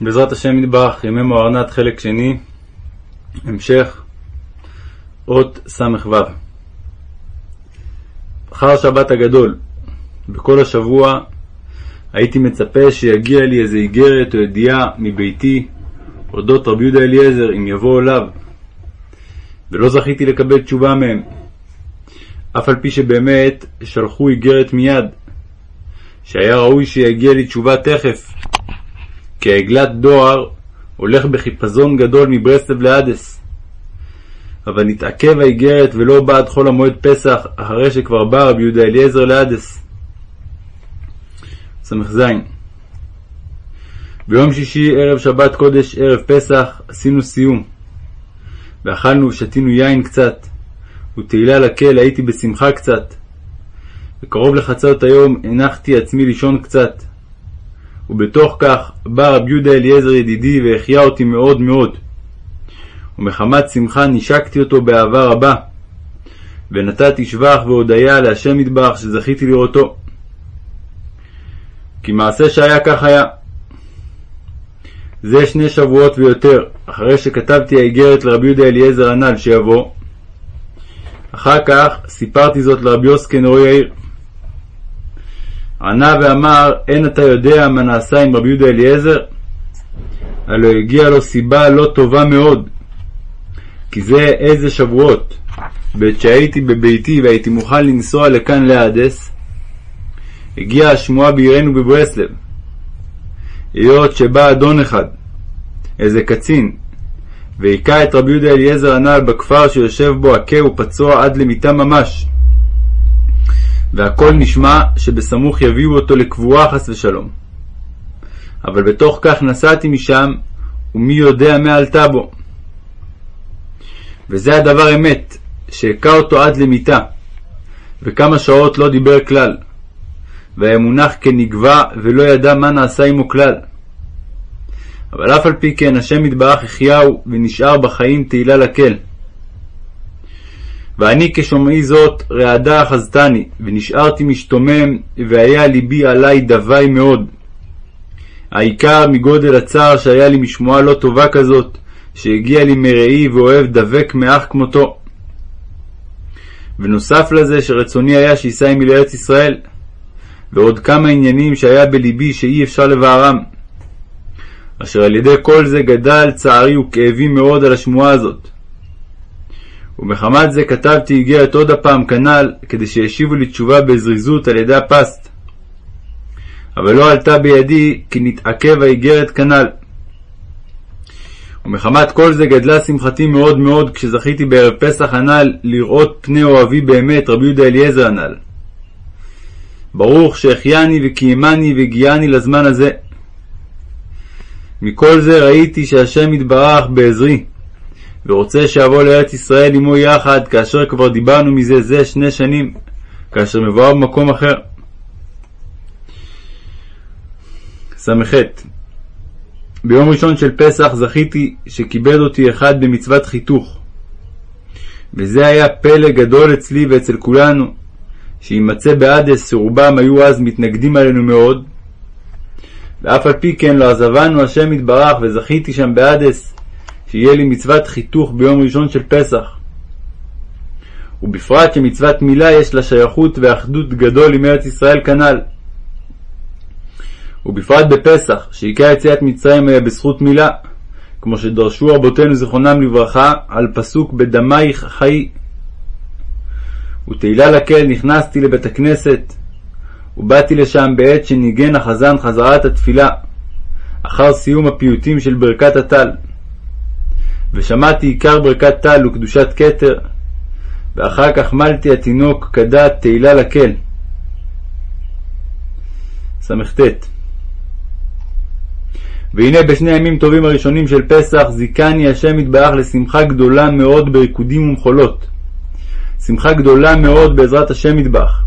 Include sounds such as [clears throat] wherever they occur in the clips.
בעזרת השם נדבך, ימי מוארנת חלק שני, המשך, אות ס"ו. אחר שבת הגדול, בכל השבוע הייתי מצפה שיגיע לי איזה איגרת או ידיעה מביתי אודות רבי יהודה אליעזר אם יבוא אליו, ולא זכיתי לקבל תשובה מהם, אף על פי שבאמת שלחו איגרת מיד, שהיה ראוי שיגיע לי תשובה תכף, כי העגלת דואר הולך בחיפזון גדול מברסלב לאדס. אבל נתעכב האיגרת ולא בא עד חול המועד פסח, אחרי שכבר בא רבי יהודה אליעזר לאדס. ס"ז ביום שישי, ערב שבת קודש, ערב פסח, עשינו סיום. ואכלנו ושתינו יין קצת, ותהילה לקל הייתי בשמחה קצת. וקרוב לחצות היום הנחתי עצמי לישון קצת. ובתוך כך בא רבי יהודה אליעזר ידידי והחיה אותי מאוד מאוד. ומחמת שמחה נשקתי אותו באהבה רבה, ונתתי שבח והודיה להשם מטבח שזכיתי לראותו. כי מעשה שהיה כך היה. זה שני שבועות ויותר, אחרי שכתבתי האיגרת לרבי יהודה אליעזר הנ"ל שיבוא. אחר כך סיפרתי זאת לרבי יוסקי נורי העיר. ענה ואמר, אין אתה יודע מה נעשה עם רבי יהודה אליעזר? הלא הגיעה לו סיבה לא טובה מאוד. כי זה איזה שבועות. בעת שהייתי בביתי והייתי מוכן לנסוע לכאן להדס, הגיעה השמועה בעירנו בברסלב. היות שבא אדון אחד, איזה קצין, והיכה את רבי יהודה אליעזר הנ"ל בכפר שיושב בו הכה ופצוע עד למיתה ממש. והכל נשמע שבסמוך יביאו אותו לקבורה חס ושלום. אבל בתוך כך נסעתי משם, ומי יודע מה עלתה בו. וזה הדבר אמת, שהכה אותו עד למיתה, וכמה שעות לא דיבר כלל, והיה מונח כנגבה ולא ידע מה נעשה עמו כלל. אבל אף על פי כן השם יתברך החייהו ונשאר בחיים תהילה לקל. ואני כשומעי זאת רעדה אחזתני, ונשארתי משתומם, והיה ליבי עלי דווי מאוד. העיקר מגודל הצער שהיה לי משמועה לא טובה כזאת, שהגיע לי מראי ואוהב דבק מאח כמותו. ונוסף לזה שרצוני היה שייסע עמי לארץ ישראל, ועוד כמה עניינים שהיה בליבי שאי אפשר לבארם. אשר על ידי כל זה גדל צערי וכאבי מאוד על השמועה הזאת. ומחמת זה כתבתי איגרת עוד הפעם כנ"ל, כדי שישיבו לי תשובה בזריזות על ידי הפסט. אבל לא עלתה בידי, כי נתעכב האיגרת כנ"ל. ומחמת כל זה גדלה שמחתי מאוד מאוד כשזכיתי בערב פסח הנ"ל לראות פני אוהבי באמת רבי יהודה אליעזר הנ"ל. ברוך שהחייני וקיימני והגיעני לזמן הזה. מכל זה ראיתי שהשם יתברך בעזרי, ורוצה שאבוא לארץ ישראל עמו יחד, כאשר כבר דיברנו מזה זה שני שנים, כאשר מבואר במקום אחר. ס"ח ביום ראשון של פסח זכיתי שכיבד אותי אחד במצוות חיתוך. וזה היה פלא גדול אצלי ואצל כולנו, שימצא באדס שרובם היו אז מתנגדים עלינו מאוד, ואף על פי כן לא עזבנו השם יתברך וזכיתי שם באדס שיהיה לי מצוות חיתוך ביום ראשון של פסח. ובפרט שמצוות מילה יש לה שייכות ואחדות גדול עם ארץ ישראל כנ"ל. ובפרט בפסח, שעיקר יציאת מצרים היה בזכות מילה, כמו שדרשו רבותינו זיכרונם לברכה על פסוק בדמייך חיי. ותהילה לקהל נכנסתי לבית הכנסת, ובאתי לשם בעת שניגן החזן חזרת התפילה, אחר סיום הפיוטים של ברכת הטל. ושמעתי עיקר ברכת טל וקדושת כתר, ואחר כך מלתי התינוק כדת תהילה לקל. סט והנה בשני הימים טובים הראשונים של פסח זיכני השם יתברך לשמחה גדולה מאוד בריקודים ומחולות. שמחה גדולה מאוד בעזרת השם יתברך.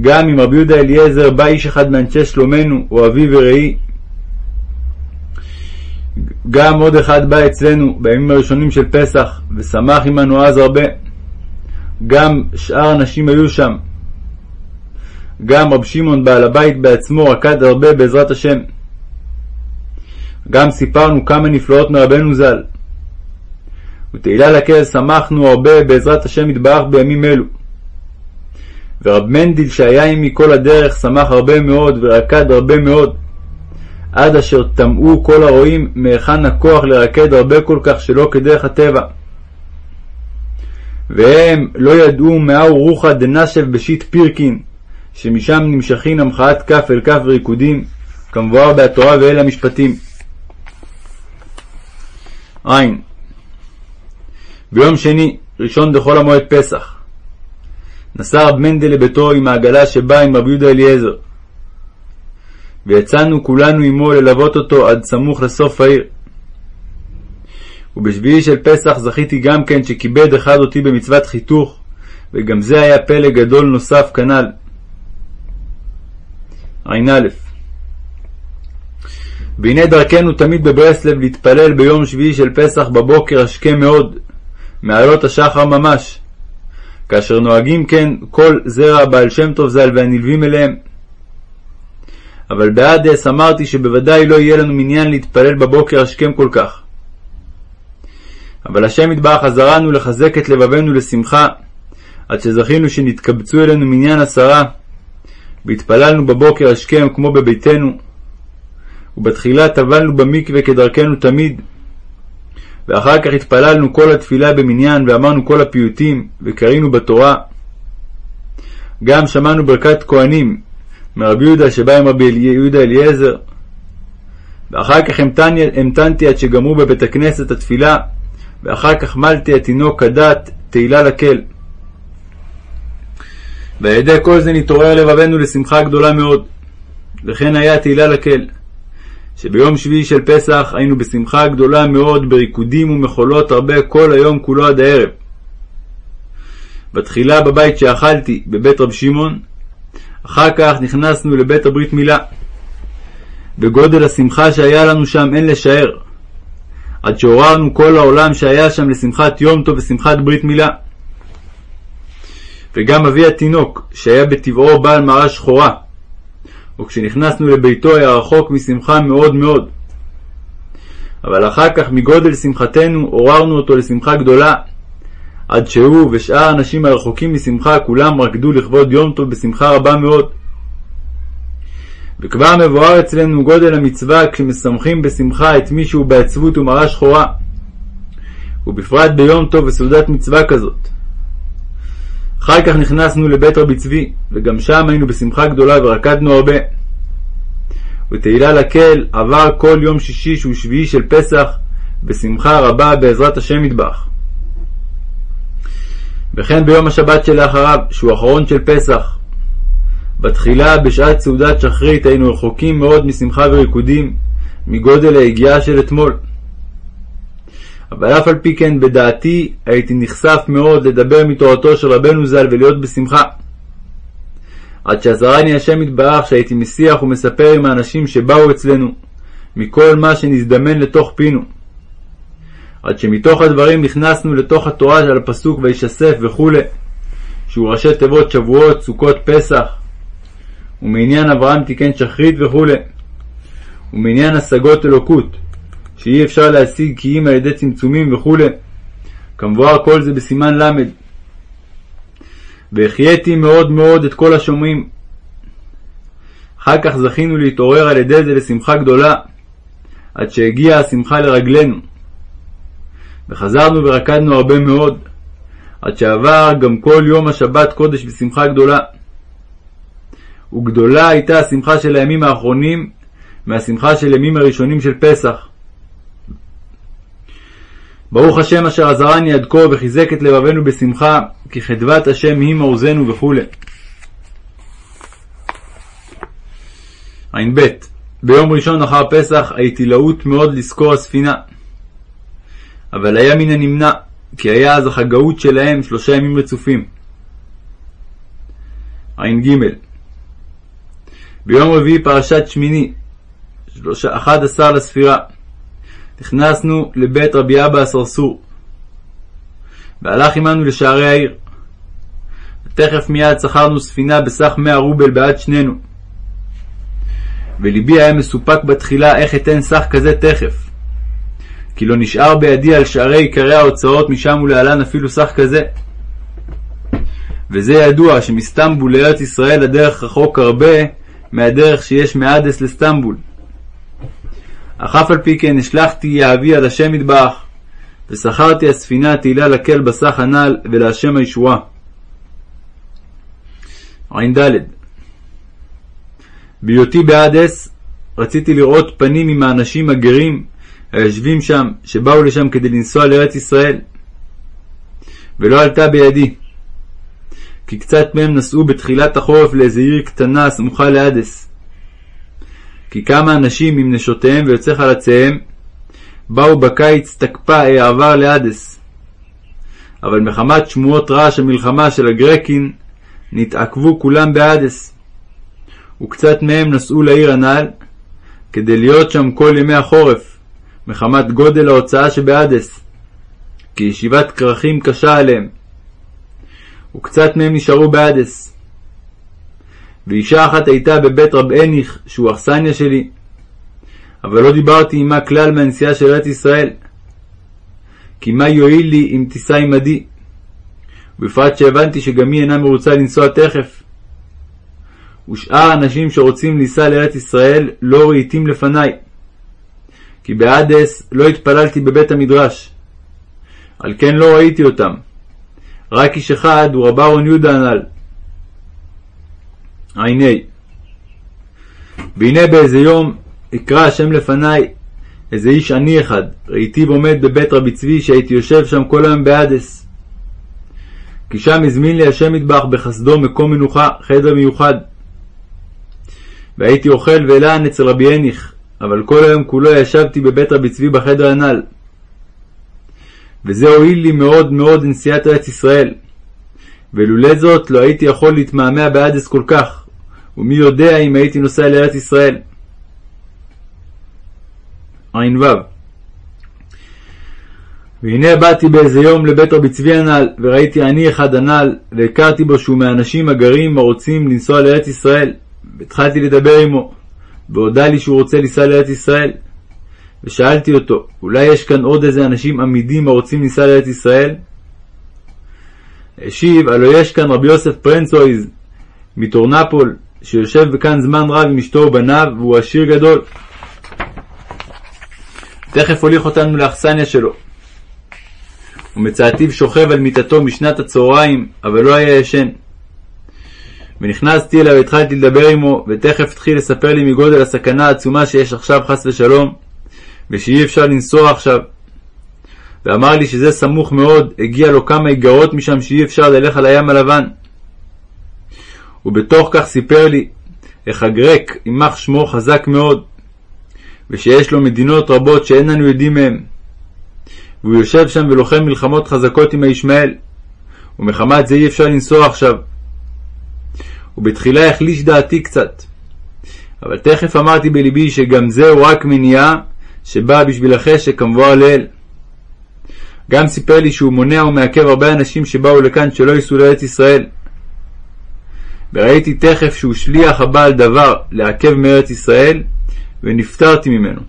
גם אם רבי יהודה אליעזר בא איש אחד מאנשי שלומנו, אוהבי ורעי, גם עוד אחד בא אצלנו בימים הראשונים של פסח, ושמח עמנו אז הרבה. גם שאר הנשים היו שם. גם רב שמעון בעל הבית בעצמו רקד הרבה בעזרת השם. גם סיפרנו כמה נפלאות מרבנו ז"ל. ותהילה לקהל שמחנו הרבה בעזרת השם יתברך בימים אלו. ורב מנדיל שהיה עמי כל הדרך שמח הרבה מאוד ורקד הרבה מאוד, עד אשר טמאו כל הרועים מהיכן הכוח לרקד הרבה כל כך שלא כדרך הטבע. והם לא ידעו מהו רוחא דנשב בשיט פירקין, שמשם נמשכין המחאת כף אל כף וריקודים, כמבואר בהתורה ואל המשפטים. עין ביום שני, ראשון דחול המועד פסח, נסע רב מנדל לביתו עם העגלה שבאה עם רבי יהודה אליעזר. ויצאנו כולנו עמו ללוות אותו עד סמוך לסוף העיר. ובשביעי של פסח זכיתי גם כן שכיבד אחד אותי במצוות חיתוך, וגם זה היה פלא גדול נוסף כנ"ל. ע"א והנה דרכנו תמיד בברסלב להתפלל ביום שביעי של פסח בבוקר השכם מאוד, מעלות השחר ממש, כאשר נוהגים כן כל זרע הבעל שם טוב ז"ל והנלווים אליהם. אבל בעדס אמרתי שבוודאי לא יהיה לנו מניין להתפלל בבוקר השכם כל כך. אבל השם יתברך עזרנו לחזק את לבבנו לשמחה, עד שזכינו שנתקבצו אלינו מניין עשרה, והתפללנו בבוקר השכם כמו בביתנו, ובתחילה טבלנו במקווה כדרכנו תמיד, ואחר כך התפללנו כל התפילה במניין ואמרנו כל הפיוטים וקראינו בתורה. גם שמענו ברכת כהנים מרבי יהודה שבא עם רבי יהודה אליעזר. ואחר כך המתנתי עד שגמרו בבית הכנסת התפילה, ואחר כך מלתי התינוק כדת תהילה לקל. ועל ידי כל זה נתעורר לבבנו לשמחה גדולה מאוד. וכן היה תהילה לקל. שביום שביעי של פסח היינו בשמחה גדולה מאוד בריקודים ומחולות הרבה כל היום כולו עד הערב. בתחילה בבית שאכלתי, בבית רב שמעון, אחר כך נכנסנו לבית הברית מילה. וגודל השמחה שהיה לנו שם אין לשער, עד שעוררנו כל העולם שהיה שם לשמחת יום טוב ושמחת ברית מילה. וגם אבי התינוק, שהיה בטבעו בעל מראה שחורה, וכשנכנסנו לביתו היה רחוק משמחה מאוד מאוד. אבל אחר כך מגודל שמחתנו עוררנו אותו לשמחה גדולה, עד שהוא ושאר האנשים הרחוקים משמחה כולם רקדו לכבוד יום טוב בשמחה רבה מאוד. וכבר מבואר אצלנו גודל המצווה כשמשמחים בשמחה את מי שהוא בעצבות ומראה שחורה, ובפרט ביום טוב וסעודת מצווה כזאת. אחר כך נכנסנו לבית רבי צבי, וגם שם היינו בשמחה גדולה ורקדנו הרבה. ותהילה לקהל עבר כל יום שישי שהוא שביעי של פסח בשמחה רבה בעזרת השם יטבח. וכן ביום השבת שלאחריו, שהוא אחרון של פסח. בתחילה, בשעת סעודת שחרית, היינו רחוקים מאוד משמחה וריקודים, מגודל היגיעה של אתמול. אבל אף על פי כן בדעתי הייתי נחשף מאוד לדבר מתורתו של רבנו ז"ל ולהיות בשמחה. עד שעזרני השם יתברך שהייתי משיח ומספר עם האנשים שבאו אצלנו, מכל מה שנזדמן לתוך פינו. עד שמתוך הדברים נכנסנו לתוך התורה של הפסוק וישסף וכולי, שהוא ראשי תיבות שבועות, סוכות, פסח, ומעניין אברהם תיקן שחרית וכולי, ומעניין השגות אלוקות, שאי אפשר להשיג כי אם על ידי צמצומים וכולי. כמבואר כל זה בסימן ל'. והחייתי מאוד מאוד את כל השומעים. אחר כך זכינו להתעורר על ידי זה לשמחה גדולה, עד שהגיעה השמחה לרגלינו. וחזרנו ורקדנו הרבה מאוד, עד שעבר גם כל יום השבת קודש בשמחה גדולה. וגדולה הייתה השמחה של הימים האחרונים מהשמחה של ימים הראשונים של פסח. ברוך השם אשר עזרני עד כה וחיזק את לבבינו בשמחה, כי חדבת השם היא מעוזנו וכו'. ע"ב ביום ראשון אחר פסח הייתי להוט מאוד לזכור הספינה. אבל היה מן הנמנע, כי היה אז החגאות שלהם שלושה ימים רצופים. ע"ג ביום רביעי פרשת שמיני, אחד עשר לספירה. נכנסנו לבית רבי אבא הסרסור, והלך עמנו לשערי העיר. ותכף מיד שכרנו ספינה בסך מאה רובל בעד שנינו. ולבי היה מסופק בתחילה איך אתן סך כזה תכף. כי לא נשאר בידי על שערי עיקרי ההוצאות משם ולהלן אפילו סך כזה. וזה ידוע שמסטמבול לארץ ישראל הדרך רחוק הרבה מהדרך שיש מאדס לסטמבול. אך אף על פי כן השלכתי יהבי על השם מטבח, ושכרתי הספינה תהילה לקל בסך הנ"ל ולהשם הישועה. ע"ד בהיותי באדס רציתי לראות פנים עם האנשים הגרים היושבים שם, שבאו לשם כדי לנסוע לארץ ישראל, ולא עלתה בידי. כי קצת מהם נסעו בתחילת החורף לאיזה עיר קטנה הסמוכה לאדס. כי כמה אנשים עם נשותיהם ויוצאי חלציהם באו בקיץ תקפה העבר לאדס. אבל מחמת שמועות רעש המלחמה של הגרקין נתעכבו כולם באדס. וקצת מהם נסעו לעיר הנ"ל כדי להיות שם כל ימי החורף, מחמת גודל ההוצאה שבאדס, כי ישיבת כרכים קשה עליהם. וקצת מהם נשארו באדס. ואישה אחת הייתה בבית רב אניך, שהוא אכסניה שלי, אבל לא דיברתי עמה כלל מהנסיעה של ארץ ישראל. כי מה יועיל לי אם תיסע עמדי? ובפרט שהבנתי שגם היא אינה מרוצה לנסוע תכף. ושאר האנשים שרוצים לנסוע לארץ ישראל לא ראיתים לפניי. כי באדס לא התפללתי בבית המדרש. על כן לא ראיתי אותם. רק איש אחד הוא רב אהרון יהודה הנ"ל. ע"ה והנה באיזה יום אקרא השם לפניי איזה איש עני אחד, ראיתיו עומד בבית רבי צבי שהייתי יושב שם כל היום באדס. כי שם הזמין לי השם מטבח בחסדו מקום מנוחה, חדר מיוחד. והייתי אוכל ואלען אצל רבי הניך, אבל כל היום כולו ישבתי בבית רבי צבי בחדר הנ"ל. וזה הועיל לי מאוד מאוד לנסיעת ארץ ישראל. ולולא זאת לא הייתי יכול להתמהמה באדס כל כך, ומי יודע אם הייתי נוסע לארץ ישראל. ע"ו והנה באתי באיזה יום לבית רבי צבי הנ"ל, וראיתי עני אחד הנ"ל, והכרתי בו שהוא מהאנשים הגרים הרוצים לנסוע לארץ ישראל. והתחלתי לדבר עמו, והודה לי שהוא רוצה לנסוע לארץ ישראל. ושאלתי אותו, אולי יש כאן עוד איזה אנשים עמידים הרוצים לנסוע לארץ ישראל? השיב, הלא יש כאן רבי יוסף פרנצויז מטורנפול, שיושב כאן זמן רב עם אשתו ובניו, והוא עשיר גדול. תכף הוליך אותנו לאכסניה שלו. ומצאתיו שוכב על מיטתו משנת הצהריים, אבל לא היה ישן. ונכנסתי אליו והתחלתי לדבר עמו, ותכף התחיל לספר לי מגודל הסכנה העצומה שיש עכשיו חס ושלום, ושאי אפשר לנסוע עכשיו. ואמר לי שזה סמוך מאוד, הגיע לו כמה איגרות משם שאי אפשר ללך על הים הלבן. ובתוך כך סיפר לי איך הגרק, יימח שמו, חזק מאוד, ושיש לו מדינות רבות שאין אנו יודעים מהם. והוא יושב שם ולוחם מלחמות חזקות עם הישמעאל, ומחמת זה אי אפשר לנסוע עכשיו. ובתחילה החליש דעתי קצת. אבל תכף אמרתי בלבי שגם זהו רק מניעה שבאה בשביל החשק כמבואר לעיל. גם סיפר לי שהוא מונע ומעכב הרבה אנשים שבאו לכאן שלא ייסעו לארץ ישראל. וראיתי תכף שהוא שליח הבעל דבר לעכב מארץ ישראל, ונפטרתי ממנו.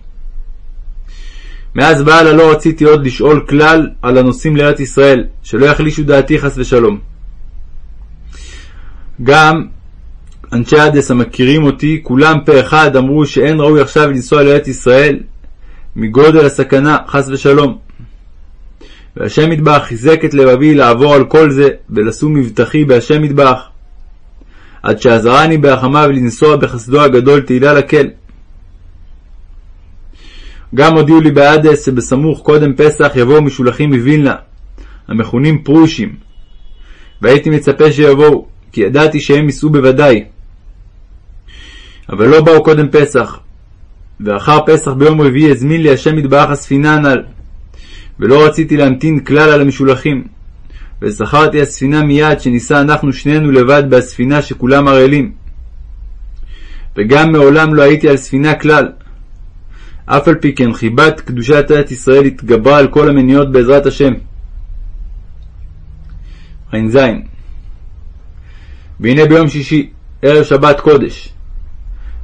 מאז והלאה לא רציתי עוד לשאול כלל על הנוסעים לארץ ישראל, שלא יחלישו דעתי חס ושלום. גם אנשי אדס המכירים אותי, כולם פה אחד אמרו שאין ראוי עכשיו לנסוע לארץ ישראל מגודל הסכנה, חס ושלום. והשם מטבח חיזק את לבבי לעבור על כל זה, ולשום מבטחי בהשם מטבח, עד שעזרני בהחמיו לנסוע בחסדו הגדול תהילה לקל. גם הודיעו לי באדס שבסמוך קודם פסח יבואו משולחים מווילנה, המכונים פרושים, והייתי מצפה שיבואו, כי ידעתי שהם ייסעו בוודאי. אבל לא באו קודם פסח, ואחר פסח ביום רביעי הזמין לי השם מטבח הספינה הנ"ל, ולא רציתי להמתין כלל על המשולחים. וזכרתי הספינה מיד שניסע אנחנו שנינו לבד בספינה שכולם ערלים. וגם מעולם לא הייתי על ספינה כלל. אף על פי כן חיבת קדושת ארץ ישראל התגברה על כל המניעות בעזרת השם. ע"ז והנה ביום שישי, ערב שבת קודש,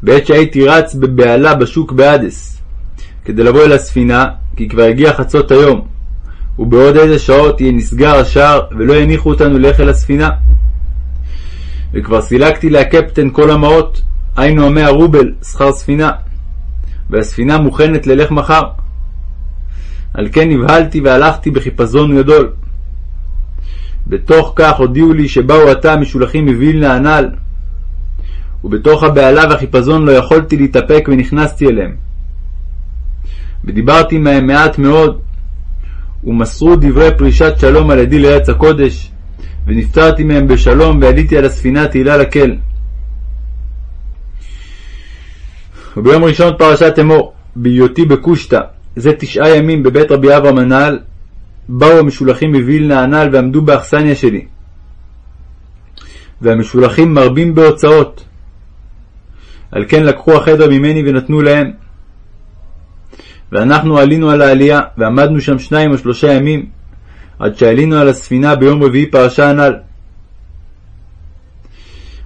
בעת שהייתי רץ בבהלה בשוק באדס, כדי לבוא אל הספינה, כי כבר הגיע חצות היום, ובעוד איזה שעות יהיה נסגר השער, ולא יניחו אותנו ללך אל הספינה. וכבר סילקתי להקפטן כל המעות, היינו המאה רובל, שכר ספינה, והספינה מוכנת ללך מחר. על כן נבהלתי והלכתי בחיפזון גדול. בתוך כך הודיעו לי שבאו עתה משולחים מווילנה הנ"ל, ובתוך הבהלה והחיפזון לא יכולתי להתאפק ונכנסתי אליהם. ודיברתי מהם מעט מאוד, ומסרו דברי פרישת שלום על ידי לארץ הקודש, ונפטרתי מהם בשלום ועליתי על הספינה תהילה לקל. וביום ראשון פרשת אמור, בהיותי בקושטא, זה תשעה ימים בבית רבי אברהם הנ"ל, באו המשולחים מווילנה הנ"ל ועמדו באכסניה שלי. והמשולחים מרבים בהוצאות. על כן לקחו החדר ממני ונתנו להם. ואנחנו עלינו על העלייה, ועמדנו שם שניים או שלושה ימים, עד שעלינו על הספינה ביום רביעי פרשה הנ"ל.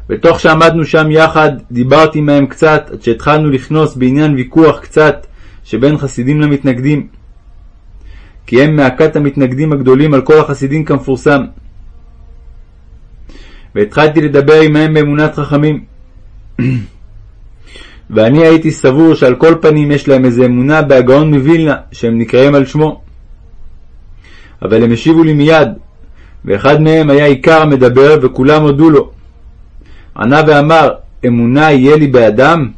בתוך שעמדנו שם יחד, דיברתי מהם קצת, עד שהתחלנו לכנוס בעניין ויכוח קצת שבין חסידים למתנגדים. כי הם מהכת המתנגדים הגדולים על כל החסידים כמפורסם. והתחלתי לדבר עמהם באמונת חכמים. [clears throat] ואני הייתי סבור שעל כל פנים יש להם איזה אמונה בהגאון מווילנה, שהם נקראים על שמו. אבל הם השיבו לי מיד, ואחד מהם היה עיקר המדבר, וכולם הודו לו. ענה ואמר, אמונה יהיה לי באדם?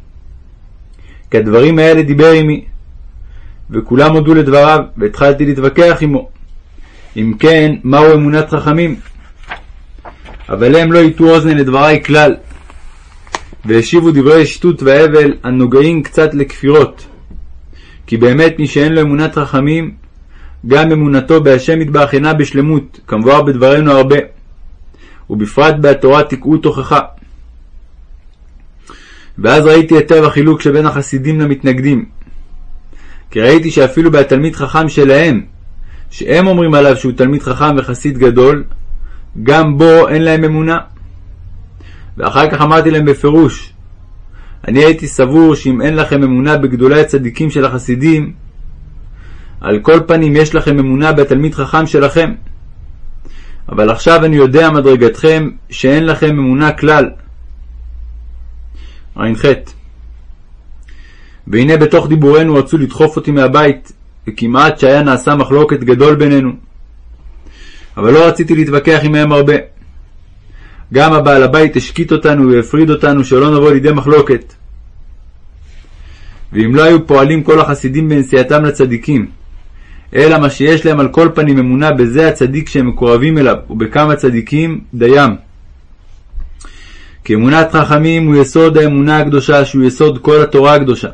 כי הדברים האלה דיבר עמי. וכולם הודו לדבריו, והתחלתי להתווכח עמו. אם כן, מהו אמונת חכמים? אבל הם לא הטו אוזן לדברי כלל, והשיבו דברי שטות והבל הנוגעים קצת לכפירות. כי באמת מי שאין לו אמונת חכמים, גם אמונתו בהשם יתברך אינה בשלמות, כמבואר בדברינו הרבה, ובפרט בהתורה תקעו תוכחה. ואז ראיתי היטב החילוק שבין החסידים למתנגדים. כי ראיתי שאפילו בהתלמיד חכם שלהם, שהם אומרים עליו שהוא תלמיד חכם וחסיד גדול, גם בו אין להם אמונה. ואחר כך אמרתי להם בפירוש, אני הייתי סבור שאם אין לכם אמונה בגדולי הצדיקים של החסידים, על כל פנים יש לכם אמונה בתלמיד חכם שלכם. אבל עכשיו אני יודע מדרגתכם שאין לכם אמונה כלל. ע"ח והנה בתוך דיבורנו רצו לדחוף אותי מהבית, וכמעט שהיה נעשה מחלוקת גדול בינינו. אבל לא רציתי להתווכח עמהם הרבה. גם הבעל הבית השקיט אותנו והפריד אותנו שלא נבוא לידי מחלוקת. ואם לא היו פועלים כל החסידים בנסיעתם לצדיקים, אלא מה שיש להם על כל פנים אמונה בזה הצדיק שהם מקורבים אליו, ובכמה צדיקים דיים. כי אמונת חכמים הוא יסוד האמונה הקדושה, שהוא יסוד כל התורה הקדושה.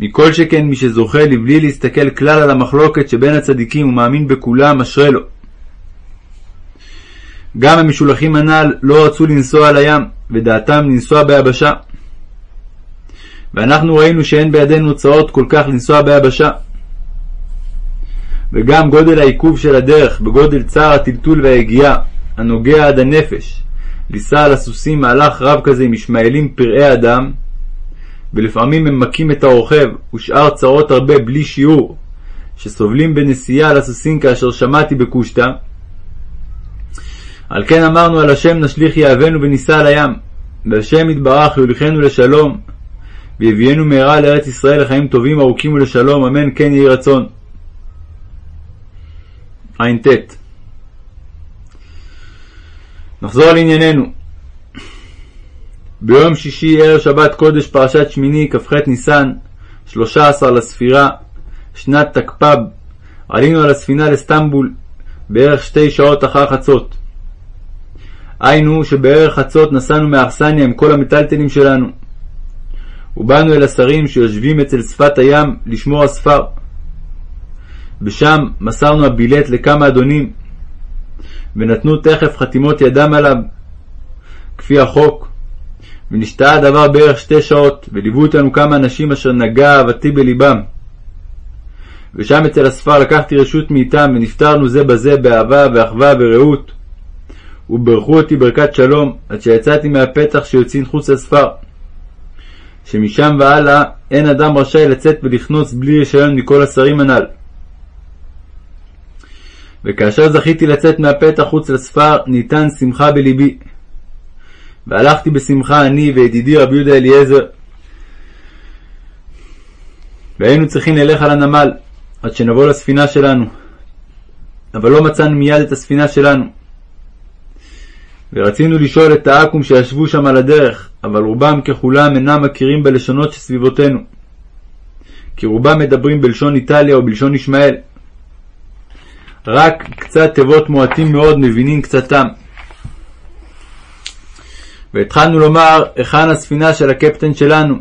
מכל שכן מי שזוכה לבלי להסתכל כלל על המחלוקת שבין הצדיקים ומאמין בכולם, אשרי לו. גם המשולחים הנ"ל לא רצו לנסוע על הים, ודעתם לנסוע ביבשה. ואנחנו ראינו שאין בידינו הוצאות כל כך לנסוע ביבשה. וגם גודל העיכוב של הדרך בגודל צער הטלטול והיגיעה, הנוגע עד הנפש, לישא על הסוסים מהלך רב כזה עם ישמעאלים פראי אדם, ולפעמים הם מכים את הרוכב, ושאר צרות הרבה בלי שיעור, שסובלים בנסיעה על הסוסים כאשר שמעתי בקושטא. על כן אמרנו על השם נשליך יהבנו וניסע על הים, והשם יתברך יוליכנו לשלום, ויביאנו מהרה לארץ ישראל לחיים טובים ארוכים ולשלום, אמן כן יהי רצון. ע"ט נחזור לענייננו. ביום שישי ערב שבת קודש פרשת שמיני כ"ח ניסן, 13 לספירה, שנת תקפ"ב, עלינו על הספינה לסטמבול בערך שתי שעות אחר חצות. היינו שבערך חצות נסענו מאכסניה עם כל המטלטלים שלנו. ובאנו אל השרים שיושבים אצל שפת הים לשמור הספר. ושם מסרנו הבילט לכמה אדונים, ונתנו תכף חתימות ידם עליו, כפי החוק, ונשתהה הדבר בערך שתי שעות, וליוו אותנו כמה אנשים אשר נגע אהבתי בלבם. ושם אצל הספר לקחתי רשות מאיתם, ונפטרנו זה בזה באהבה ואחווה ורעות. וברכו אותי ברכת שלום, עד שיצאתי מהפתח שיוצאים חוץ לספר. שמשם והלאה אין אדם רשאי לצאת ולכנוס בלי רישיון מכל השרים הנ"ל. וכאשר זכיתי לצאת מהפתח חוץ לספר, ניתן שמחה בלבי. והלכתי בשמחה אני וידידי רבי יהודה אליעזר, והיינו צריכים ללך על הנמל, עד שנבוא לספינה שלנו. אבל לא מצאנו מיד את הספינה שלנו. ורצינו לשאול את העכו"ם שישבו שם על הדרך, אבל רובם ככולם אינם מכירים בלשונות שסביבותינו. כי רובם מדברים בלשון איטליה או בלשון ישמעאל. רק קצת תיבות מועטים מאוד מבינים קצתם. והתחלנו לומר היכן הספינה של הקפטן שלנו,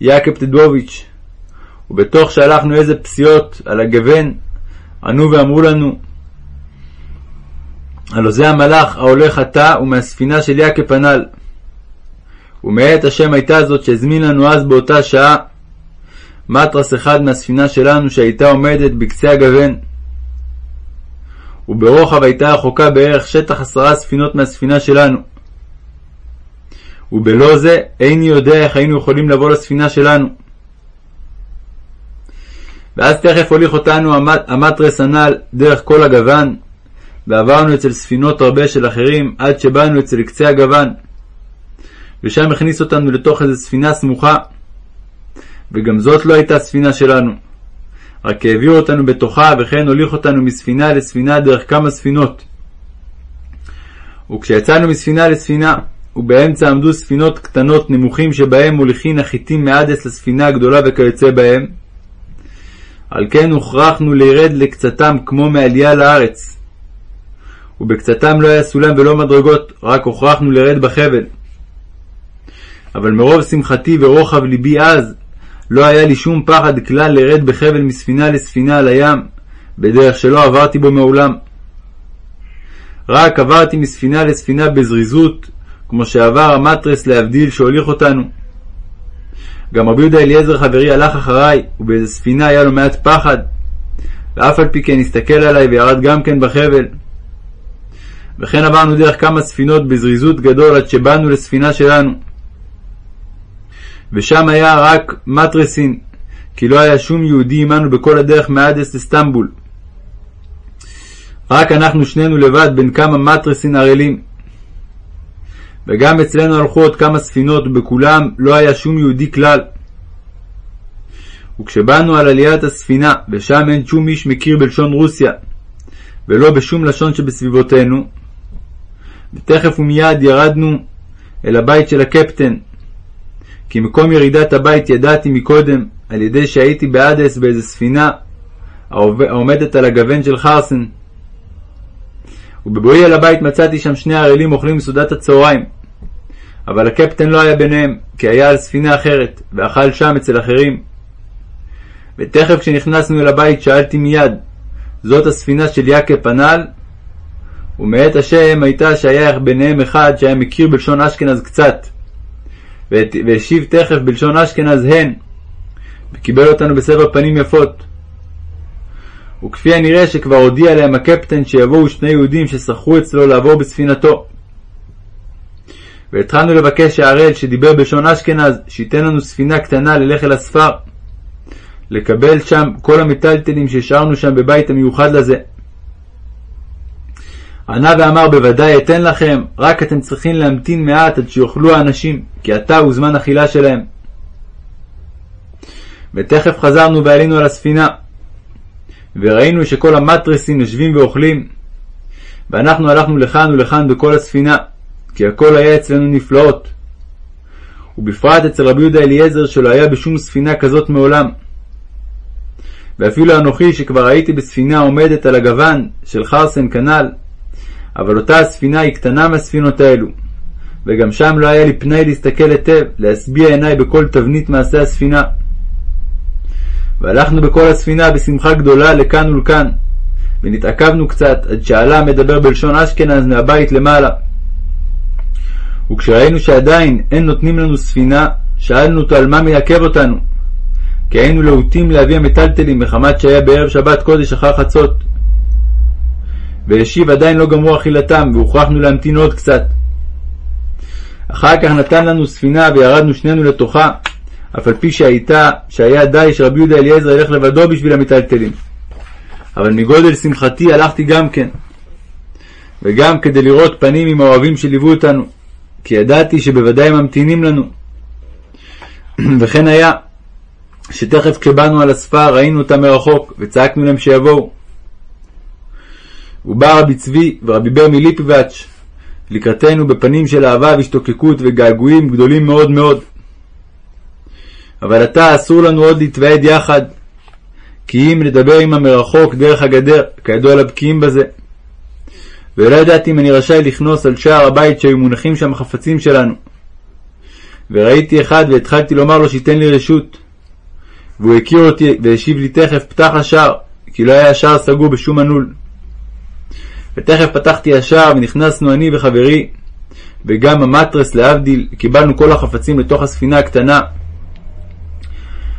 יעקב טדוביץ', ובתוך שהלכנו איזה פסיעות על הגוון, ענו ואמרו לנו, הלא זה המלאך ההולך עתה ומהספינה של יעקב הנ"ל. ומאת השם הייתה זאת שהזמין לנו אז באותה שעה מטרס אחד מהספינה שלנו שהייתה עומדת בקצה הגוון. וברוחב הייתה רחוקה בערך שטח עשרה ספינות מהספינה שלנו. ובלא זה איני יודע איך היינו יכולים לבוא לספינה שלנו. ואז תכף הוליך אותנו המטרס הנ"ל דרך כל הגוון, ועברנו אצל ספינות הרבה של אחרים, עד שבאנו אצל קצה הגוון. ושם הכניס אותנו לתוך איזו ספינה סמוכה. וגם זאת לא הייתה ספינה שלנו. רק העביר אותנו בתוכה, וכן הוליך אותנו מספינה לספינה דרך כמה ספינות. וכשיצאנו מספינה לספינה, ובאמצע עמדו ספינות קטנות נמוכים שבהם מוליכין החיטים מעדס לספינה הגדולה וכיוצא בהם, על כן הוכרחנו לירד לקצתם כמו מעלייה לארץ. ובקצתם לא היה סולם ולא מדרגות, רק הוכרחנו לרד בחבל. אבל מרוב שמחתי ורוחב ליבי אז, לא היה לי שום פחד כלל לרד בחבל מספינה לספינה על הים, בדרך שלא עברתי בו מעולם. רק עברתי מספינה לספינה בזריזות, כמו שעבר המטרס להבדיל שהוליך אותנו. גם רבי יהודה אליעזר חברי הלך אחריי, ובאיזה ספינה היה לו מעט פחד, ואף על פי כן הסתכל עליי וירד גם כן בחבל. וכן עברנו דרך כמה ספינות בזריזות גדול עד שבאנו לספינה שלנו. ושם היה רק מטרסין, כי לא היה שום יהודי עמנו בכל הדרך מאדס לסטמבול. רק אנחנו שנינו לבד בין כמה מטרסין ערלים. וגם אצלנו הלכו עוד כמה ספינות, ובכולם לא היה שום יהודי כלל. וכשבאנו על עליית הספינה, ושם אין שום איש מכיר בלשון רוסיה, ולא בשום לשון שבסביבותינו, ותכף ומיד ירדנו אל הבית של הקפטן, כי מקום ירידת הבית ידעתי מקודם, על ידי שהייתי באדס באיזה ספינה העומדת על הגוון של חרסן. ובבואי אל הבית מצאתי שם שני ערלים אוכלים מסעודת הצהריים. אבל הקפטן לא היה ביניהם, כי היה על ספינה אחרת, ואכל שם אצל אחרים. ותכף כשנכנסנו אל הבית שאלתי מיד, זאת הספינה של יעקב הנ"ל? ומאת השם הייתה שהיה ביניהם אחד שהיה מכיר בלשון אשכנז קצת, והשיב תכף בלשון אשכנז הן, וקיבל אותנו בסבר פנים יפות. וכפי הנראה שכבר הודיע להם הקפטן שיבואו שני יהודים ששכרו אצלו לעבור בספינתו. והתחלנו לבקש שהראל שדיבר בלשון אשכנז, שייתן לנו ספינה קטנה ללך אל הספר, לקבל שם כל המטלטלים שהשארנו שם בבית המיוחד לזה. ענה ואמר בוודאי אתן לכם, רק אתם צריכים להמתין מעט עד שיאכלו האנשים, כי עתה הוא זמן אכילה שלהם. ותכף חזרנו ועלינו על הספינה, וראינו שכל המטרסים יושבים ואוכלים, ואנחנו הלכנו לכאן ולכאן בכל הספינה, כי הכל היה אצלנו נפלאות. ובפרט אצל רבי יהודה אליעזר שלא היה בשום ספינה כזאת מעולם. ואפילו אנוכי שכבר הייתי בספינה עומדת על הגוון של חרסן כנ"ל, אבל אותה הספינה היא קטנה מהספינות האלו, וגם שם לא היה לי פנאי להסתכל היטב, להשביע עיניי בכל תבנית מעשה הספינה. והלכנו בכל הספינה בשמחה גדולה לכאן ולכאן, ונתעכבנו קצת עד שעלה מדבר בלשון אשכנז מהבית למעלה. וכשראינו שעדיין אין נותנים לנו ספינה, שאלנו אותו על מה מעכב אותנו. כי היינו להוטים להביא המטלטלים מחמת שהיה בערב שבת קודש אחר חצות. והשיב עדיין לא גמרו אכילתם, והוכרחנו להמתין עוד קצת. אחר כך נתן לנו ספינה וירדנו שנינו לתוכה, אף על פי שהייתה, שהיה די שרבי יהודה אליעזר ילך לבדו בשביל המיטלטלים. אבל מגודל שמחתי הלכתי גם כן. וגם כדי לראות פנים עם האוהבים שליוו אותנו, כי ידעתי שבוודאי ממתינים לנו. [clears throat] וכן היה, שתכף כשבאנו על הספר ראינו אותם מרחוק, וצעקנו להם שיבואו. ובא רבי צבי ורבי בר מליפבץ' לקראתנו בפנים של אהבה והשתוקקות וגעגועים גדולים מאוד מאוד. אבל עתה אסור לנו עוד להתוועד יחד, כי אם נדבר עמם מרחוק דרך הגדר, כידוע לבקיאים בזה. ולא ידעתי אם אני רשאי לכנוס על שער הבית שהיו מונחים שם החפצים שלנו. וראיתי אחד והתחלתי לומר לו שייתן לי רשות. והוא הכיר אותי והשיב לי תכף פתח השער, כי לא היה השער סגור בשום מנעול. ותכף פתחתי השער ונכנסנו אני וחברי, וגם המטרס להבדיל, קיבלנו כל החפצים לתוך הספינה הקטנה.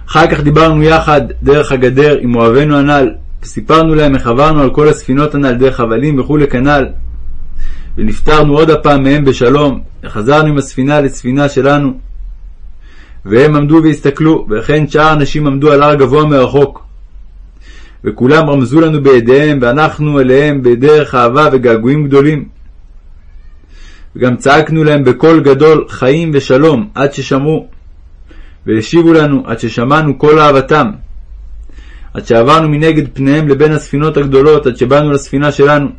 אחר כך דיברנו יחד דרך הגדר עם אוהבינו הנ"ל, וסיפרנו להם איך עברנו על כל הספינות הנ"ל דרך הבלים וכולי כנ"ל. ונפטרנו עוד הפעם מהם בשלום, וחזרנו עם הספינה לספינה שלנו. והם עמדו והסתכלו, וכן שאר אנשים עמדו על הר גבוה מרחוק. וכולם רמזו לנו בידיהם, ואנחנו אליהם בדרך אהבה וגעגועים גדולים. וגם צעקנו להם בקול גדול חיים ושלום עד ששמעו, והשיבו לנו עד ששמענו כל אהבתם. עד שעברנו מנגד פניהם לבין הספינות הגדולות, עד שבאנו לספינה שלנו.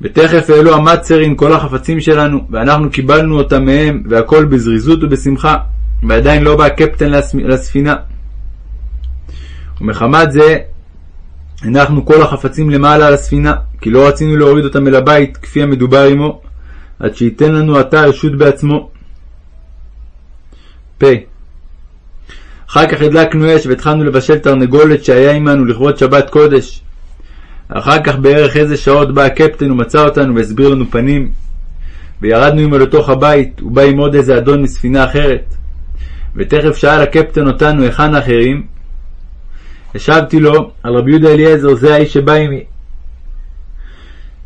ותכף העלו המצרים כל החפצים שלנו, ואנחנו קיבלנו אותם מהם, והכל בזריזות ובשמחה, ועדיין לא בא הקפטן לספינה. ומחמת זה הנחנו כל החפצים למעלה על הספינה, כי לא רצינו להוריד אותם אל הבית, כפי המדובר עמו, עד שייתן לנו עתה רשות בעצמו. פ. אחר כך הדלקנו אש והתחלנו לבשל תרנגולת שהיה עמנו לכבוד שבת קודש. אחר כך בערך איזה שעות בא הקפטן ומצא אותנו והסביר לנו פנים. וירדנו עמו לתוך הבית, הוא בא עם עוד איזה אדון מספינה אחרת. ותכף שאל הקפטן אותנו היכן האחרים. השבתי לו על רבי יהודה אליעזר זה האיש שבא עמי.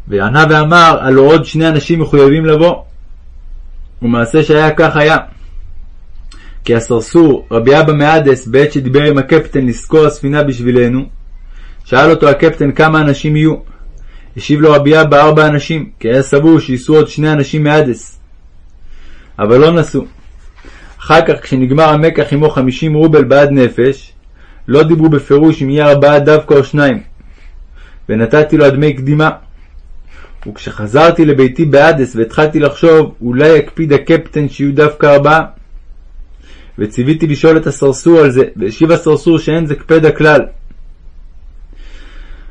וענה ואמר הלא עוד שני אנשים מחויבים לבוא. ומעשה שהיה כך היה. כי הסרסור, רבי אבא מהדס, בעת שדיבר עם הקפטן לסקור הספינה בשבילנו, שאל אותו הקפטן כמה אנשים יהיו. השיב לו רבי אבא ארבע אנשים, כי היה סבור שייסעו עוד שני אנשים מהדס. אבל לא נסעו. אחר כך, כשנגמר המקח עמו חמישים רובל בעד נפש, לא דיברו בפירוש אם יהיה ארבעה דווקא או שניים. ונתתי לו הדמי קדימה. וכשחזרתי לביתי באדס והתחלתי לחשוב, אולי יקפיד הקפטן שיהיו דווקא ארבעה. וציוויתי לשאול את הסרסור על זה, והשיב הסרסור שאין זה קפדה כלל.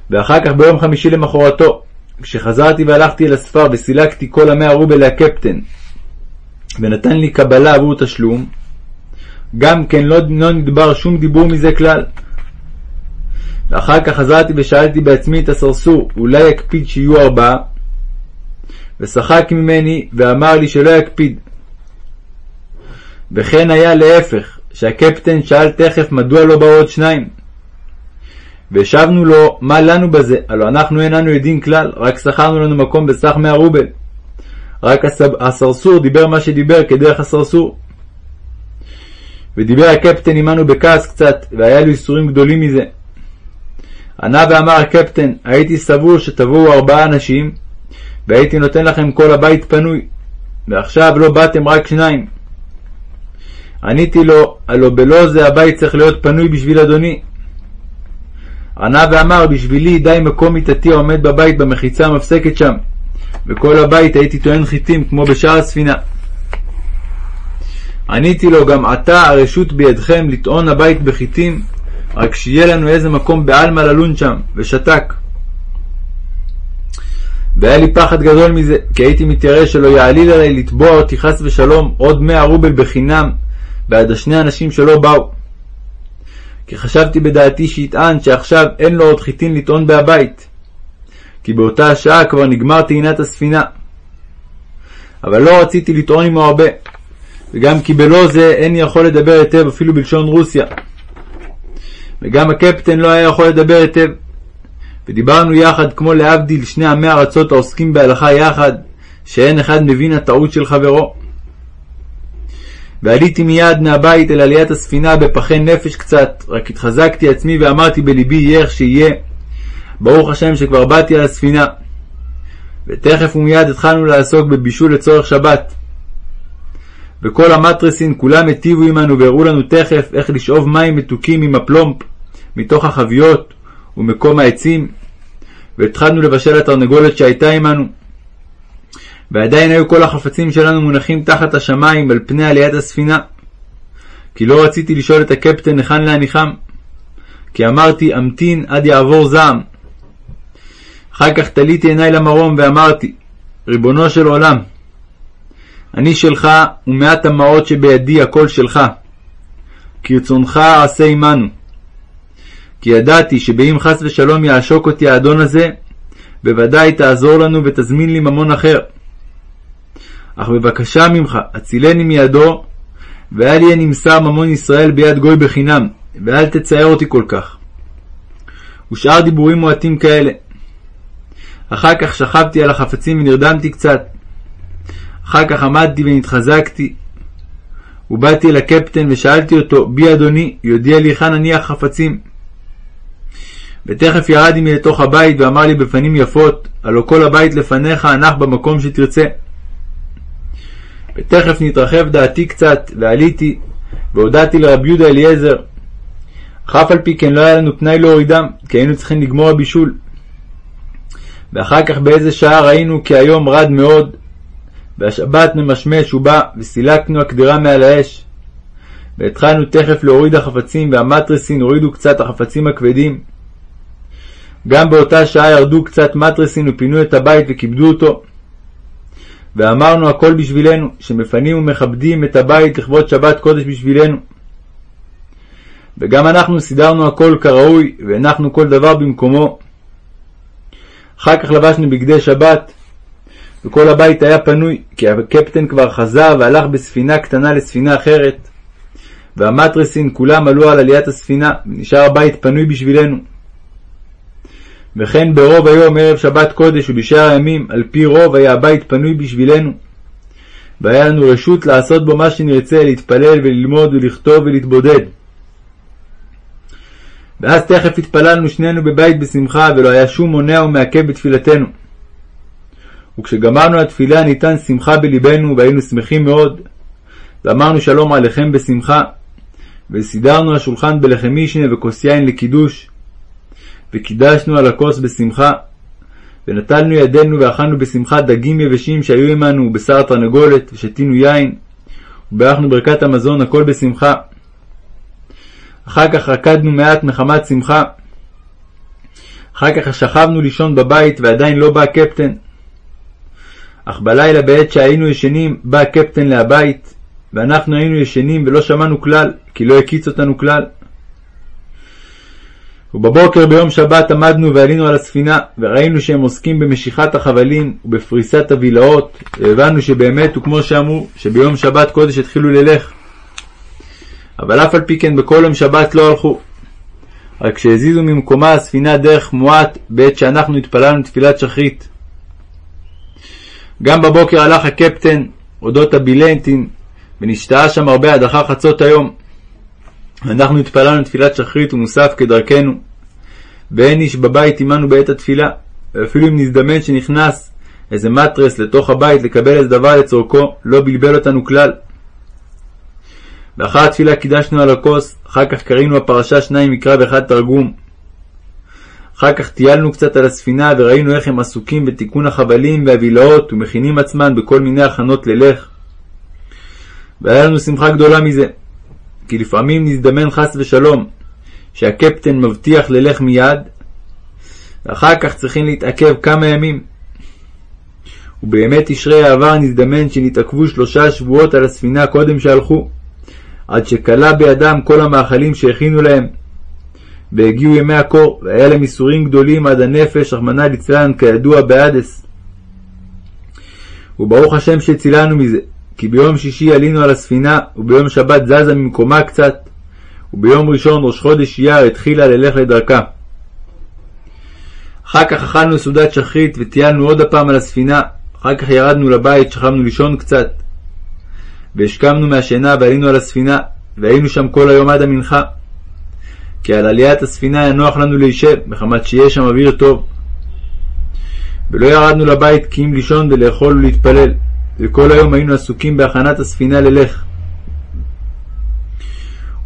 ואחר כך ביום חמישי למחרתו, כשחזרתי והלכתי אל הספר וסילקתי כל המאה רובל להקפטן, ונתן לי קבלה עבור תשלום, גם כן לא, לא נדבר שום דיבור מזה כלל. ואחר כך חזרתי ושאלתי בעצמי את הסרסור, אולי יקפיד שיהיו ארבעה? ושחק ממני ואמר לי שלא יקפיד. וכן היה להפך, שהקפטן שאל תכף מדוע לא באו עוד שניים. והשבנו לו, מה לנו בזה? הלא אנחנו איננו יודעים כלל, רק שכרנו לנו מקום בסך מאה רובל. רק הסרסור דיבר מה שדיבר כדרך הסרסור. ודיבר הקפטן עמנו בכעס קצת, והיה לו איסורים גדולים מזה. ענה ואמר הקפטן, הייתי סבור שתבואו ארבעה אנשים, והייתי נותן לכם כל הבית פנוי, ועכשיו לא באתם רק שניים. עניתי לו, הלא בלא זה הבית צריך להיות פנוי בשביל אדוני. ענה ואמר, בשבילי די מקום מיטתי העומד בבית במחיצה המפסקת שם, וכל הבית הייתי טוען חיטים כמו בשאר הספינה. עניתי לו, גם עתה הרשות בידכם לטעון הבית בחיטים, רק שיהיה לנו איזה מקום בעלמא ללון שם, ושתק. והיה לי פחד גדול מזה, כי הייתי מתיירא שלא יעליל עלי לתבוע אותי חס ושלום עוד מאה רובל בחינם בעד השני אנשים שלא באו. כי חשבתי בדעתי שיטען שעכשיו אין לו עוד חיטין לטעון בהבית, כי באותה השעה כבר נגמר טעינת הספינה. אבל לא רציתי לטעון עמו הרבה, וגם כי בלא זה אין יכול לדבר היטב אפילו בלשון רוסיה. וגם הקפטן לא היה יכול לדבר היטב. ודיברנו יחד כמו להבדיל שני עמי ארצות העוסקים בהלכה יחד, שאין אחד מבין הטעות של חברו. ועליתי מיד מהבית אל עליית הספינה בפחי נפש קצת, רק התחזקתי עצמי ואמרתי בלבי יהיה איך שיהיה. ברוך השם שכבר באתי על הספינה. ותכף ומיד התחלנו לעסוק בבישול לצורך שבת. וכל המטרסין כולם היטיבו עמנו והראו לנו תכף איך לשאוב מים מתוקים עם הפלומפ מתוך החביות ומקום העצים, והתחלנו לבשל התרנגולת שהייתה עמנו. ועדיין היו כל החפצים שלנו מונחים תחת השמיים על פני עליית הספינה. כי לא רציתי לשאול את הקפטן היכן להניחם, כי אמרתי אמתין עד יעבור זעם. אחר כך תליתי עיניי למרום ואמרתי, ריבונו של עולם, אני שלך ומעט המעות שבידי הכל שלך, כרצונך עשה עמנו. כי ידעתי שבאם חס ושלום יעשוק אותי האדון הזה, בוודאי תעזור לנו ותזמין לי ממון אחר. אך בבקשה ממך, הצילני מידו, ואל יהיה נמסר ממון ישראל ביד גוי בחינם, ואל תצער אותי כל כך. ושאר דיבורים מועטים כאלה. אחר כך שכבתי על החפצים ונרדמתי קצת. אחר כך עמדתי ונתחזקתי, ובאתי אל הקפטן ושאלתי אותו, בי אדוני, יודיע לי היכן אניח חפצים. ותכף ירד עמי לתוך הבית ואמר לי בפנים יפות, הלא כל הבית לפניך הנח במקום שתרצה. ותכף נתרחב דעתי קצת, ועליתי, והודעתי לרבי יהודה אליעזר. אך אף על פי כן לא היה לנו פנאי להורידם, כי היינו צריכים לגמור הבישול. ואחר כך באיזה שעה ראינו כי היום רד מאוד, והשבת ממשמש ובא, וסילקנו הקדירה מעל האש. והתחלנו תכף להוריד החפצים, והמטרסין הורידו קצת החפצים הכבדים. גם באותה שעה ירדו קצת מטרסין ופינו את הבית וכיבדו אותו. ואמרנו הכל בשבילנו, שמפנים ומכבדים את הבית לכבוד שבת קודש בשבילנו. וגם אנחנו סידרנו הכל כראוי, והנחנו כל דבר במקומו. אחר כך לבשנו בגדי שבת, וכל הבית היה פנוי, כי הקפטן כבר חזר והלך בספינה קטנה לספינה אחרת, והמטרסין כולם עלו על עליית הספינה, ונשאר הבית פנוי בשבילנו. וכן ברוב היום ערב שבת קודש ובשאר הימים, על פי רוב היה הבית פנוי בשבילנו. והיה לנו רשות לעשות בו מה שנרצה, להתפלל וללמוד ולכתוב ולהתבודד. ואז תכף התפללנו שנינו בבית בשמחה, ולא היה שום מונע ומעכב בתפילתנו. וכשגמרנו התפילה ניתן שמחה בלבנו, והיינו שמחים מאוד, ואמרנו שלום עליכם בשמחה, וסידרנו השולחן בלחם משנה וכוס יין לקידוש, וקידשנו על הכוס בשמחה, ונטלנו ידינו ואכלנו בשמחה דגים יבשים שהיו עמנו, בשר תרנגולת, ושתינו יין, וברכנו ברכת המזון, הכל בשמחה. אחר כך רקדנו מעט מחמת שמחה. אחר כך שכבנו לישון בבית, ועדיין לא בא הקפטן. אך בלילה בעת שהיינו ישנים, בא הקפטן להבית, ואנחנו היינו ישנים ולא שמענו כלל, כי לא הקיץ אותנו כלל. ובבוקר ביום שבת עמדנו ועלינו על הספינה, וראינו שהם עוסקים במשיכת החבלים ובפריסת הווילאות, והבנו שבאמת הוא כמו שאמרו, שביום שבת קודש התחילו ללך. אבל אף על פי כן בכל יום שבת לא הלכו. רק כשהזיזו ממקומה הספינה דרך מועט בעת שאנחנו התפללנו תפילת שחרית. גם בבוקר הלך הקפטן אודות הבילנטים, ונשתהה שם הרבה עד אחר חצות היום. אנחנו התפללנו תפילת שחרית ומוסף כדרכנו, ואין איש בבית עמנו בעת התפילה, ואפילו אם נזדמן שנכנס איזה מטרס לתוך הבית לקבל איזה דבר לצורכו, לא בלבל אותנו כלל. לאחר התפילה קידשנו על הכוס, אחר כך קראנו הפרשה שניים מקרא ואחד תרגום. אחר כך טיילנו קצת על הספינה וראינו איך הם עסוקים בתיקון החבלים והבילאות ומכינים עצמם בכל מיני הכנות ללך. והיה לנו שמחה גדולה מזה, כי לפעמים נזדמן חס ושלום שהקפטן מבטיח ללך מיד, ואחר כך צריכים להתעכב כמה ימים. ובאמת תשרי העבר נזדמן שנתעכבו שלושה שבועות על הספינה קודם שהלכו, עד שכלה בידם כל המאכלים שהכינו להם. והגיעו ימי הקור, והיה להם ייסורים גדולים עד הנפש, רחמנא ליצלן, כידוע באדס. וברוך השם שהצילנו מזה, כי ביום שישי עלינו על הספינה, וביום שבת זזה ממקומה קצת, וביום ראשון ראש חודש אייר התחילה ללך לדרכה. אחר כך אכלנו סעודת שחרית וטיילנו עוד הפעם על הספינה, אחר כך ירדנו לבית, שכבנו לישון קצת. והשכמנו מהשינה ועלינו על הספינה, והיינו שם כל היום עד המנחה. כי על עליית הספינה היה נוח לנו להישב, מחמת שיהיה שם אוויר טוב. ולא ירדנו לבית כי אם לישון ולאכול ולהתפלל, וכל היום היינו עסוקים בהכנת הספינה ללך.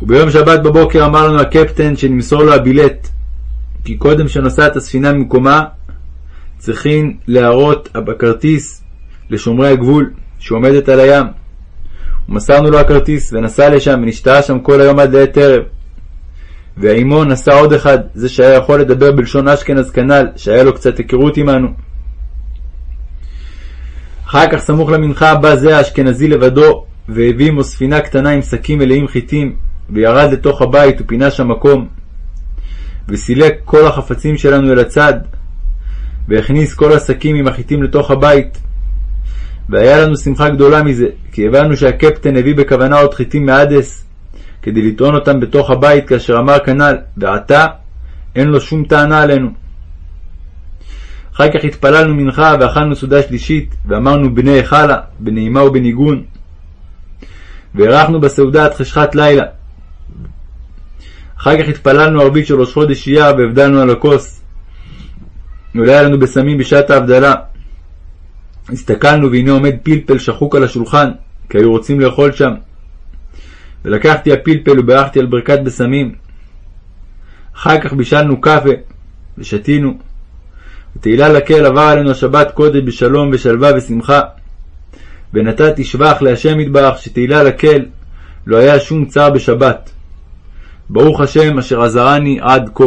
וביום שבת בבוקר אמר לנו הקפטן שנמסור לו הבילט, כי קודם שנוסעת הספינה ממקומה, צריכים להראות בכרטיס לשומרי הגבול שעומדת על הים. ומסרנו לו הכרטיס, ונסע לשם, ונשתהה שם כל היום עד לעת ערב. ועמו נסע עוד אחד, זה שהיה יכול לדבר בלשון אשכנז כנ"ל, שהיה לו קצת היכרות עמנו. אחר כך סמוך למנחה בא זה האשכנזי לבדו, והביא עמו ספינה קטנה עם שקים מלאים חיטים, וירד לתוך הבית ופינה שם מקום. וסילק כל החפצים שלנו אל הצד, והכניס כל השקים עם החיטים לתוך הבית. והיה לנו שמחה גדולה מזה, כי הבנו שהקפטן הביא בכוונה עוד חיטים מאדס, כדי לטעון אותם בתוך הבית, כאשר אמר כנ"ל, ועתה אין לו שום טענה עלינו. אחר כך התפללנו מנחה ואכלנו סעודה שלישית, ואמרנו בני היכלה, בנעימה ובניגון. והארכנו בסעודה עד חשכת לילה. אחר כך התפללנו ערבית של ראש חודש אייר והבדלנו על הכוס. היה לנו בשמים בשעת ההבדלה. הסתכלנו והנה עומד פלפל שחוק על השולחן, כי היו רוצים לאכול שם. ולקחתי הפלפל וברכתי על ברכת בשמים. אחר כך בישלנו קפה ושתינו. ותהילה לקהל עבר עלינו השבת קודש בשלום ושלווה ושמחה. ונתתי שבח להשם יתברך שתהילה לקהל לא היה שום צער בשבת. ברוך השם אשר עזרני עד כה.